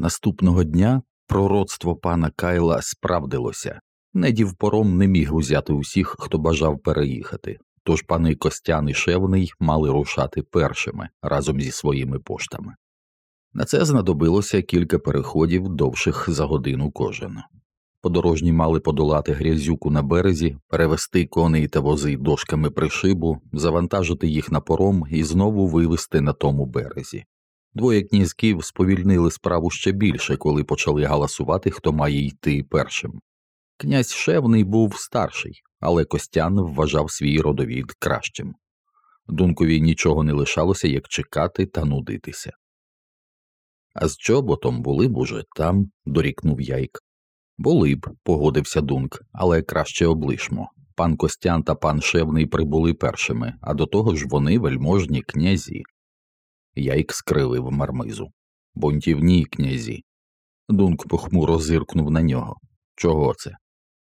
Наступного дня пророцтво пана Кайла справдилося. Недів пором не міг узяти усіх, хто бажав переїхати, тож пани Костян і Шевний мали рушати першими разом зі своїми поштами. На це знадобилося кілька переходів довших за годину кожен. Подорожні мали подолати грязюку на березі, перевести коней та вози дошками пришибу, завантажити їх на пором і знову вивести на тому березі. Двоє князьків сповільнили справу ще більше, коли почали галасувати, хто має йти першим. Князь Шевний був старший, але Костян вважав свій родовід кращим. Дункові нічого не лишалося, як чекати та нудитися. А з чоботом були б уже там, дорікнув яйк. Були б, погодився Дунк, але краще облишмо. Пан Костян та пан Шевний прибули першими, а до того ж вони вельможні князі. Яйк скривив мармизу. Бунтівні князі. Дунк похмуро зиркнув на нього. Чого це?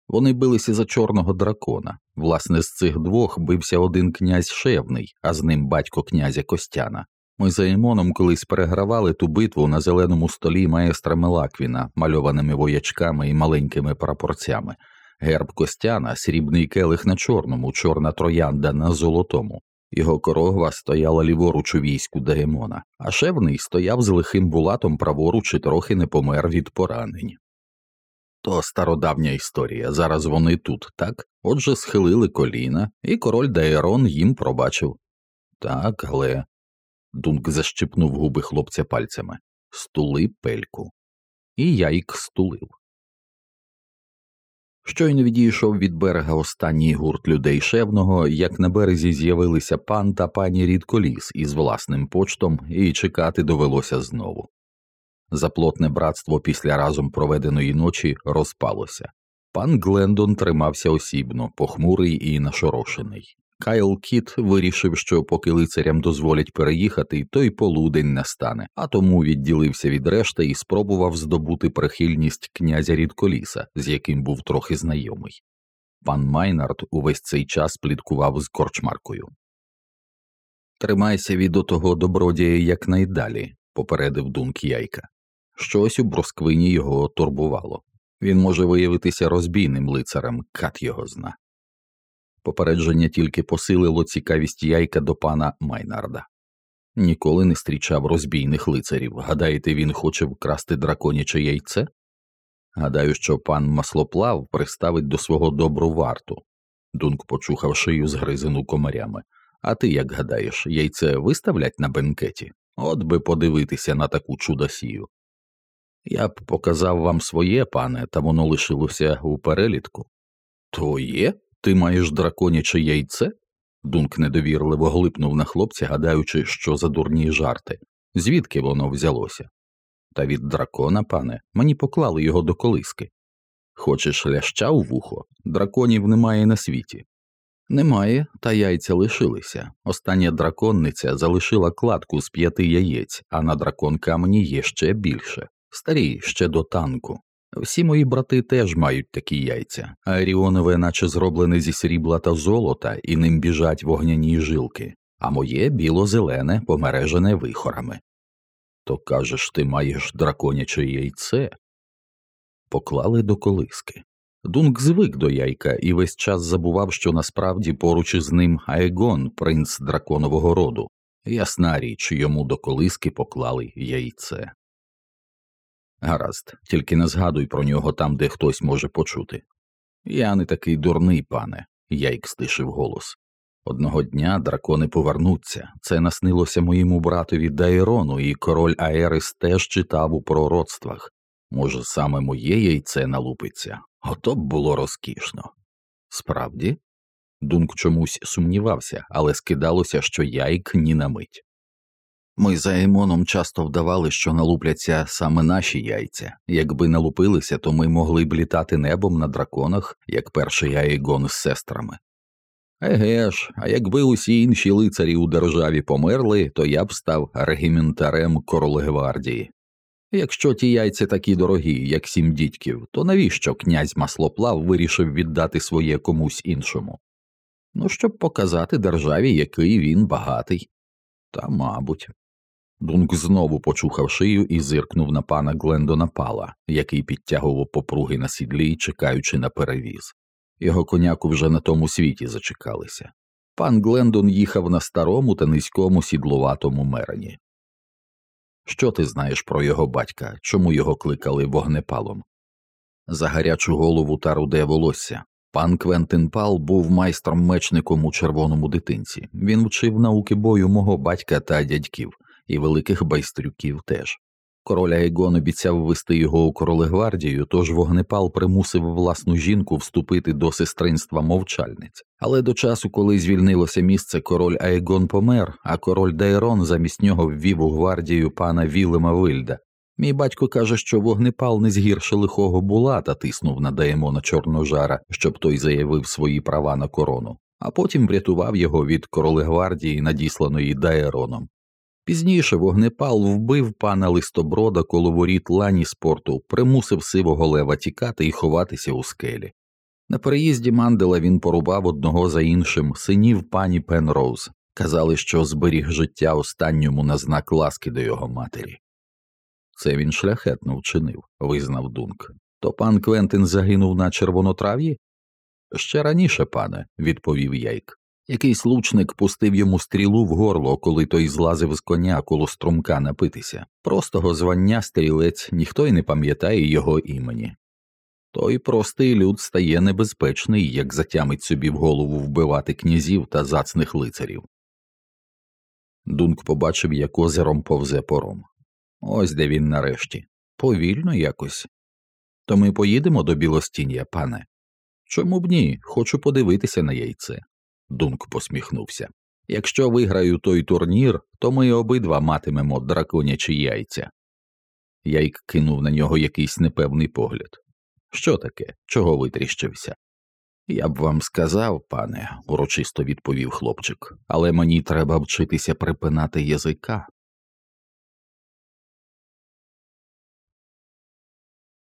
Вони билися за чорного дракона. Власне, з цих двох бився один князь Шевний, а з ним батько князя Костяна. Ми за Імоном колись перегравали ту битву на зеленому столі маестра Мелаквіна, мальованими воячками і маленькими прапорцями. Герб Костяна, срібний келих на чорному, чорна троянда на золотому. Його корогва стояла ліворуч у війську Даемона, а шевний стояв з лихим булатом праворуч і трохи не помер від поранень. То стародавня історія. Зараз вони тут, так? Отже, схилили коліна, і король Даерон їм пробачив. Так, але. Дунк защипнув губи хлопця пальцями. Стули пельку. І яйк стулив. Щойно відійшов від берега останній гурт людей шевного, як на березі з'явилися пан та пані Рідколіс із власним почтом, і чекати довелося знову. Заплотне братство після разом проведеної ночі розпалося. Пан Глендон тримався осібно, похмурий і нашорошений. Кайл Кіт вирішив, що поки лицарям дозволять переїхати, то й полудень настане, а тому відділився від решти і спробував здобути прихильність князя Рідколіса, з яким був трохи знайомий. Пан Майнард увесь цей час пліткував з корчмаркою. Тримайся від отого добродія якнайдалі, попередив Дунк Яйка. Щось у бросквині його турбувало. Він може виявитися розбійним лицарем, кат його зна. Попередження тільки посилило цікавість яйка до пана Майнарда. Ніколи не зустрічав розбійних лицарів. Гадаєте, він хоче вкрасти драконяче яйце? Гадаю, що пан маслоплав приставить до свого добру варту. Дунк почухав шию згризену комарями. А ти як гадаєш, яйце виставлять на бенкеті? От би подивитися на таку чудосію. Я б показав вам своє, пане, та воно лишилося у перелітку. Твоє? Ти маєш драконяче яйце? Дунк недовірливо глипнув на хлопця, гадаючи, що за дурні жарти. Звідки воно взялося? Та від дракона, пане, мені поклали його до колиски. Хочеш ляща у вухо? Драконів немає на світі. Немає, та яйця лишилися. Остання драконниця залишила кладку з п'яти яєць, а на дракон камені є ще більше. Старі ще до танку. Всі мої брати теж мають такі яйця, а Аріонове наче зроблене зі срібла та золота, і ним біжать вогняні жилки, а моє біло-зелене, помережене вихорами. То кажеш, ти маєш драконяче яйце? Поклали до колиски. Дунк звик до яйка і весь час забував, що насправді поруч із ним Аегон, принц драконового роду. Ясна річ, йому до колиски поклали яйце. Гаразд, тільки не згадуй про нього там, де хтось може почути. Я не такий дурний, пане, яйк стишив голос. Одного дня дракони повернуться. Це наснилося моєму братові Дайрону, і король Аерис теж читав у пророцтвах. Може, саме моє яйце налупиться, ото б було розкішно. Справді, Дунк чомусь сумнівався, але скидалося, що яйк ні на мить. Ми за Емоном часто вдавали, що налупляться саме наші яйця. Якби налупилися, то ми могли б літати небом на драконах, як перший Аегон з сестрами. Еге ж, а якби усі інші лицарі у державі померли, то я б став регіментарем королегвардії. Якщо ті яйця такі дорогі, як сім дітьків, то навіщо князь маслоплав вирішив віддати своє комусь іншому? Ну, щоб показати державі, який він багатий. Та, мабуть. Дунк знову почухав шию і зиркнув на пана Глендона Пала, який підтягував попруги на сідлі, чекаючи на перевіз. Його коняку вже на тому світі зачекалися. Пан Глендон їхав на старому та низькому сідлуватому мерені. Що ти знаєш про його батька, чому його кликали вогнепалом? За гарячу голову та руде волосся. Пан Квентин Пал був майстром мечником у червоному дитинці. Він вчив науки бою мого батька та дядьків, і великих байстрюків теж. Король Айгон обіцяв вести його у королегвардію, тож вогнепал примусив власну жінку вступити до сестринства мовчальниць. Але до часу, коли звільнилося місце, король Айгон помер, а король Дайрон замість нього ввів у гвардію пана Вілема Вильда. Мій батько каже, що вогнепал не згірше лихого була та тиснув на Даємона Чорножара, щоб той заявив свої права на корону, а потім врятував його від королегвардії, надісланої Дайроном. Пізніше вогнепал вбив пана листоброда коло воріт лані спорту, примусив сивого лева тікати і ховатися у скелі. На переїзді мандела він порубав одного за іншим синів пані Пенроуз. Казали, що зберіг життя останньому на знак ласки до його матері. Це він шляхетно вчинив, визнав Дунк. То пан Квентин загинув на червонотрав'ї? Ще раніше, пане, відповів Яйк. Якийсь лучник пустив йому стрілу в горло, коли той злазив з коня коло струмка напитися. Простого звання стрілець ніхто й не пам'ятає його імені. Той простий люд стає небезпечний, як затямить собі в голову вбивати князів та зацних лицарів. Дунк побачив, як озером повзе пором. Ось де він нарешті. Повільно якось. То ми поїдемо до Білостіння, пане. Чому б ні? Хочу подивитися на яйце. Дунк посміхнувся. Якщо виграю той турнір, то ми обидва матимемо драконячі яйця. Яйк кинув на нього якийсь непевний погляд. Що таке? Чого витріщився? Я б вам сказав, пане, урочисто відповів хлопчик, але мені треба вчитися припинати язика.